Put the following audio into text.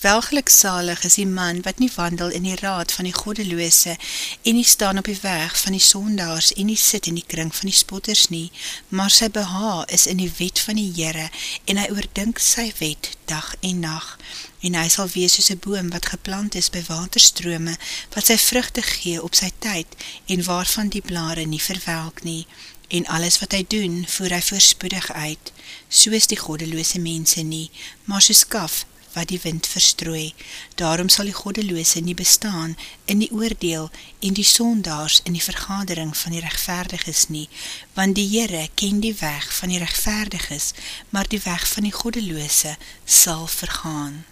Welgeluksalig is die man wat nie wandel in die raad van die goddeloose en nie staan op die weg van die sondaars en nie sit in die kring van die spotters nie, maar sy beha is in die wet van die Heere en hy oordink sy wet dag en nacht en hy sal wees soos een boom wat geplant is by waterstrome wat sy vruchte gee op sy tyd en waarvan die blare nie verwelk nie. En alles wat hy doen, voer hy voorspoedig uit, so is die goddeloose mense nie, maar soos kaf wat die wind verstrooi. Daarom sal die goddeloose nie bestaan in die oordeel en die sondaars in die vergadering van die rechtvaardiges nie, want die Heere ken die weg van die rechtvaardiges, maar die weg van die goddeloose sal vergaan.